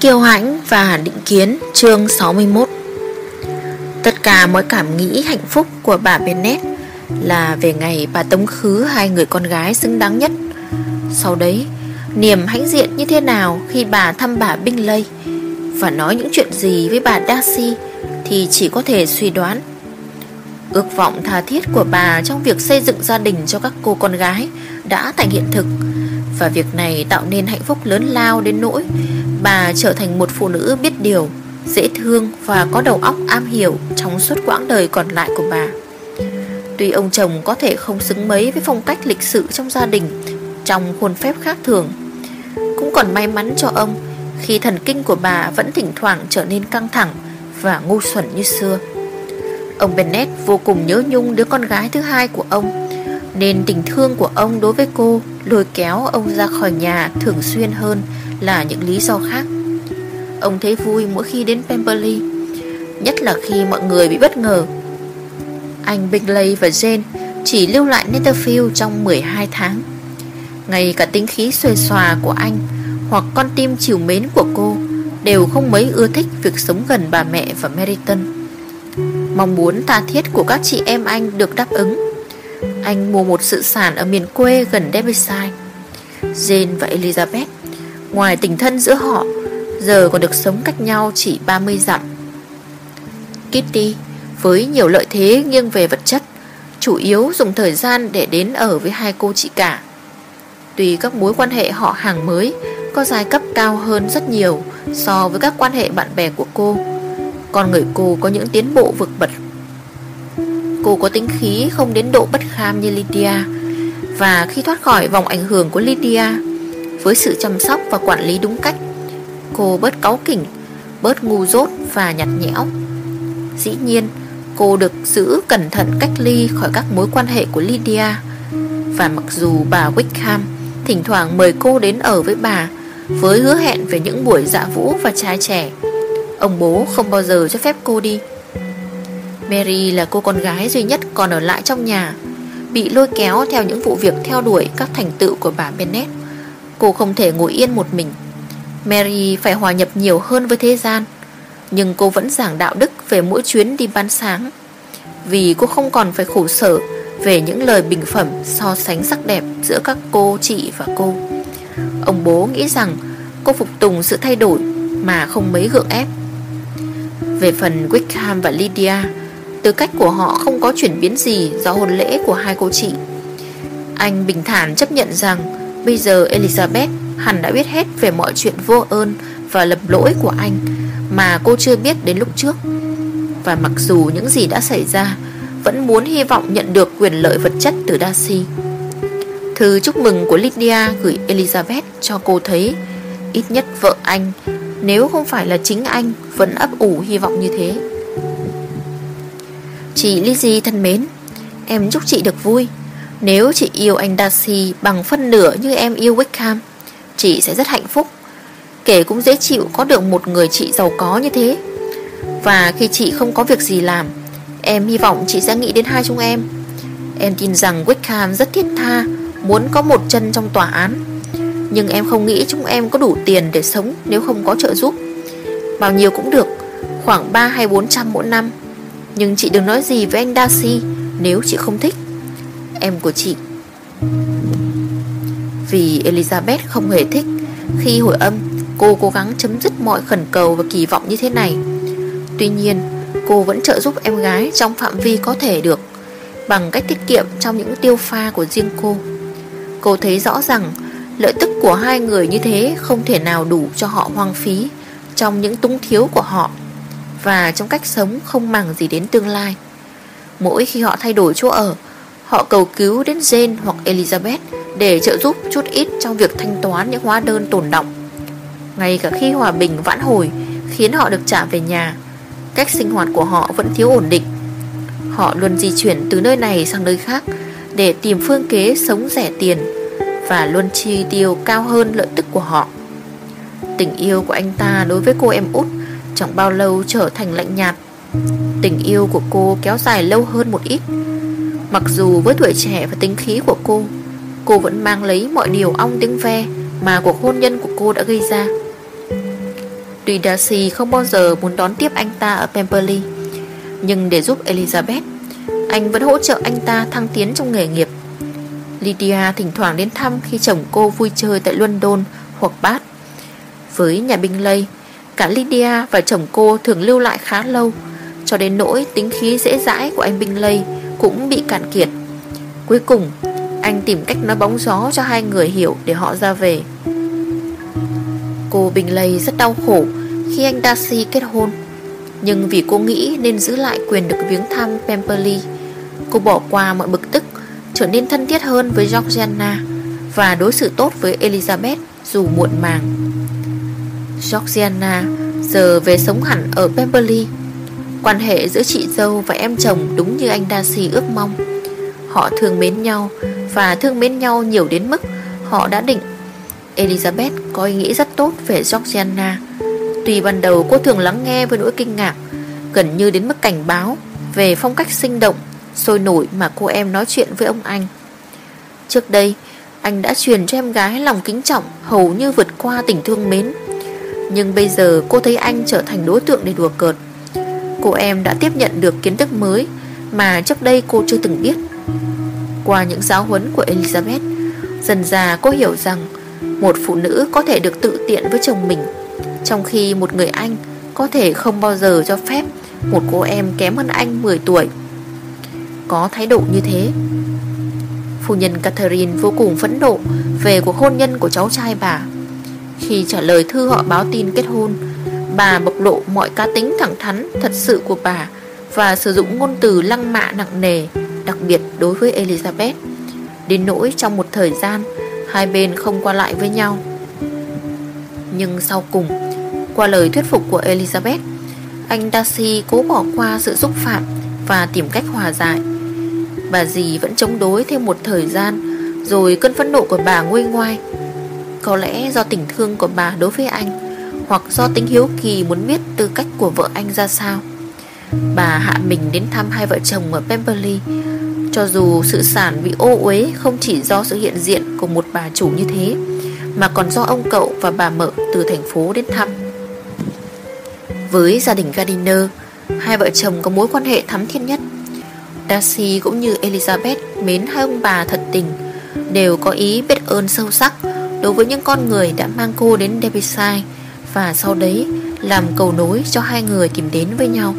Kiêu hãnh và định kiến, chương 61 Tất cả mọi cảm nghĩ hạnh phúc của bà Bennett Là về ngày bà tống khứ hai người con gái xứng đáng nhất. Sau đấy, Niềm hãnh diện như thế nào khi bà thăm bà Bingley Và nói những chuyện gì với bà Darcy Thì chỉ có thể suy đoán. Ước vọng tha thiết của bà trong việc xây dựng gia đình cho các cô con gái Đã thành hiện thực. Và việc này tạo nên hạnh phúc lớn lao đến nỗi Bà trở thành một phụ nữ biết điều, Dễ thương và có đầu óc am hiểu Trong suốt quãng đời còn lại của bà. Tuy ông chồng có thể không xứng mấy Với phong cách lịch sự trong gia đình, Trong khuôn phép khác thường, Cũng còn may mắn cho ông Khi thần kinh của bà vẫn thỉnh thoảng trở nên căng thẳng Và ngu xuẩn như xưa. Ông Bennett vô cùng nhớ nhung đứa con gái thứ hai của ông nên tình thương của ông đối với cô Lôi kéo ông ra khỏi nhà thường xuyên hơn là những lý do khác. Ông thấy vui mỗi khi đến Pemberley, Nhất là khi mọi người bị bất ngờ. Anh Bingley và Jane chỉ lưu lại Netherfield trong 12 tháng. Ngay cả tính khí xuề xòa của anh Hoặc con tim chiều mến của cô Đều không mấy ưa thích việc sống gần bà mẹ và Meriton Mong muốn tha thiết của các chị em anh được đáp ứng. Anh mua một sự sản ở miền quê gần Derbyshire. Jane và Elizabeth, Ngoài tình thân giữa họ, Giờ còn được sống cách nhau chỉ 30 dặm. Kitty, Với nhiều lợi thế nghiêng về vật chất, Chủ yếu dùng thời gian để đến ở với hai cô chị cả. Tùy các mối quan hệ họ hàng mới Có giai cấp cao hơn rất nhiều So với các quan hệ bạn bè của cô, Con người cô có những tiến bộ vượt bật. Cô có tính khí không đến độ bất kham như Lydia. Và khi thoát khỏi vòng ảnh hưởng của Lydia, với sự chăm sóc và quản lý đúng cách, Cô bớt cáu kỉnh, Bớt ngu dốt và nhạt nhẽo. Dĩ nhiên, Cô được giữ cẩn thận cách ly Khỏi các mối quan hệ của Lydia. Và mặc dù bà Wickham Thỉnh thoảng mời cô đến ở với bà, Với hứa hẹn về những buổi dạ vũ và trai trẻ, Ông bố không bao giờ cho phép cô đi. Mary là cô con gái duy nhất còn ở lại trong nhà Bị lôi kéo theo những vụ việc theo đuổi các thành tựu của bà Bennet. Cô không thể ngồi yên một mình. Mary phải hòa nhập nhiều hơn với thế gian Nhưng cô vẫn giảng đạo đức Về mỗi chuyến đi ban sáng. Vì cô không còn phải khổ sở Về những lời bình phẩm So sánh sắc đẹp giữa các cô, chị và cô. Ông bố nghĩ rằng Cô phục tùng sự thay đổi Mà không mấy gượng ép. Về phần Wickham và Lydia Tư cách của họ không có chuyển biến gì Do hôn lễ của hai cô chị Anh bình thản chấp nhận rằng Bây giờ Elizabeth hẳn đã biết hết về mọi chuyện vô ơn và lầm lỗi của anh mà cô chưa biết đến lúc trước. Và mặc dù những gì đã xảy ra, vẫn muốn hy vọng nhận được quyền lợi vật chất từ Darcy. Thư chúc mừng của Lydia gửi Elizabeth cho cô thấy ít nhất vợ anh, nếu không phải là chính anh, vẫn ấp ủ hy vọng như thế. Chị Lizzy thân mến, em chúc chị được vui. Nếu chị yêu anh Darcy bằng phân nửa như em yêu Wickham Chị sẽ rất hạnh phúc. Kể cũng dễ chịu có được một người chị giàu có như thế. Và khi chị không có việc gì làm Em hy vọng chị sẽ nghĩ đến hai chúng em. Em tin rằng Wickham rất thiết tha Muốn có một chân trong tòa án. Nhưng em không nghĩ chúng em có đủ tiền để sống Nếu không có trợ giúp. Bao nhiêu cũng được Khoảng 3 hay 400 mỗi năm. Nhưng chị đừng nói gì với anh Darcy, Nếu chị không thích. Em của chị. Vì Elizabeth không hề thích, Khi hồi âm, Cô cố gắng chấm dứt mọi khẩn cầu và kỳ vọng như thế này. Tuy nhiên, Cô vẫn trợ giúp em gái trong phạm vi có thể được, Bằng cách tiết kiệm trong những tiêu pha của riêng cô. Cô thấy rõ rằng, Lợi tức của hai người như thế Không thể nào đủ cho họ hoang phí Trong những túng thiếu của họ. Và trong cách sống không màng gì đến tương lai Mỗi khi họ thay đổi chỗ ở Họ cầu cứu đến Jane hoặc Elizabeth để trợ giúp chút ít trong việc thanh toán những hóa đơn tồn động. Ngay cả khi hòa bình vãn hồi khiến họ được trả về nhà, cách sinh hoạt của họ vẫn thiếu ổn định. Họ luôn di chuyển từ nơi này sang nơi khác để tìm phương kế sống rẻ tiền và luôn chi tiêu cao hơn lợi tức của họ. Tình yêu của anh ta đối với cô em út chẳng bao lâu trở thành lạnh nhạt. Tình yêu của cô kéo dài lâu hơn một ít. Mặc dù với tuổi trẻ và tính khí của cô Cô vẫn mang lấy mọi điều ong tiếng ve Mà cuộc hôn nhân của cô đã gây ra. Tuy Darcy không bao giờ muốn đón tiếp anh ta ở Pemberley, Nhưng để giúp Elizabeth, Anh vẫn hỗ trợ anh ta thăng tiến trong nghề nghiệp. Lydia thỉnh thoảng đến thăm khi chồng cô vui chơi tại London hoặc Bath Với nhà binh lây Cả Lydia và chồng cô thường lưu lại khá lâu. Cho đến nỗi tính khí dễ dãi của anh binh lây Cũng bị cạn kiệt. Cuối cùng, Anh tìm cách nói bóng gió cho hai người hiểu Để họ ra về. Cô Bình Lây rất đau khổ Khi anh Darcy kết hôn. Nhưng vì cô nghĩ nên giữ lại quyền được viếng thăm Pemberley, Cô bỏ qua mọi bực tức, Trở nên thân thiết hơn với Georgiana Và đối xử tốt với Elizabeth Dù muộn màng. Georgiana giờ về sống hẳn ở Pemberley. Quan hệ giữa chị dâu và em chồng đúng như anh Darcy ước mong. Họ thương mến nhau Và thương mến nhau nhiều đến mức Họ đã định. Elizabeth có ý nghĩ rất tốt về Georgiana. Tuy ban đầu cô thường lắng nghe với nỗi kinh ngạc, Gần như đến mức cảnh báo Về phong cách sinh động, Sôi nổi mà cô em nói chuyện với ông anh. Trước đây, Anh đã truyền cho em gái lòng kính trọng Hầu như vượt qua tình thương mến. Nhưng bây giờ cô thấy anh trở thành đối tượng để đùa cợt. Cô em đã tiếp nhận được kiến thức mới Mà trước đây cô chưa từng biết. Qua những giáo huấn của Elizabeth, Dần già cô hiểu rằng Một phụ nữ có thể được tự tiện với chồng mình, Trong khi một người anh Có thể không bao giờ cho phép Một cô em kém hơn anh 10 tuổi. Có thái độ như thế, Phu nhân Catherine vô cùng phẫn nộ Về cuộc hôn nhân của cháu trai bà. Khi trả lời thư họ báo tin kết hôn, Bà bộc lộ mọi cá tính thẳng thắn Thật sự của bà Và sử dụng ngôn từ lăng mạ nặng nề, Đặc biệt đối với Elizabeth. Đến nỗi trong một thời gian, Hai bên không qua lại với nhau. Nhưng sau cùng, Qua lời thuyết phục của Elizabeth, Anh Darcy cố bỏ qua sự xúc phạm Và tìm cách hòa giải. Bà dì vẫn chống đối thêm một thời gian, Rồi cơn phẫn nộ của bà nguôi ngoai có lẽ do tình thương của bà đối với anh, Hoặc do tính hiếu kỳ muốn biết tư cách của vợ anh ra sao. Bà hạ mình đến thăm hai vợ chồng ở Pemberley, Cho dù sự sản bị ô uế Không chỉ do sự hiện diện của một bà chủ như thế, Mà còn do ông cậu và bà mợ từ thành phố đến thăm. Với gia đình Gardiner, Hai vợ chồng có mối quan hệ thắm thiết nhất. Darcy cũng như Elizabeth mến hai ông bà thật tình, Đều có ý biết ơn sâu sắc. Đối với những con người đã mang cô đến Derbyshire Và sau đấy làm cầu nối cho hai người tìm đến với nhau.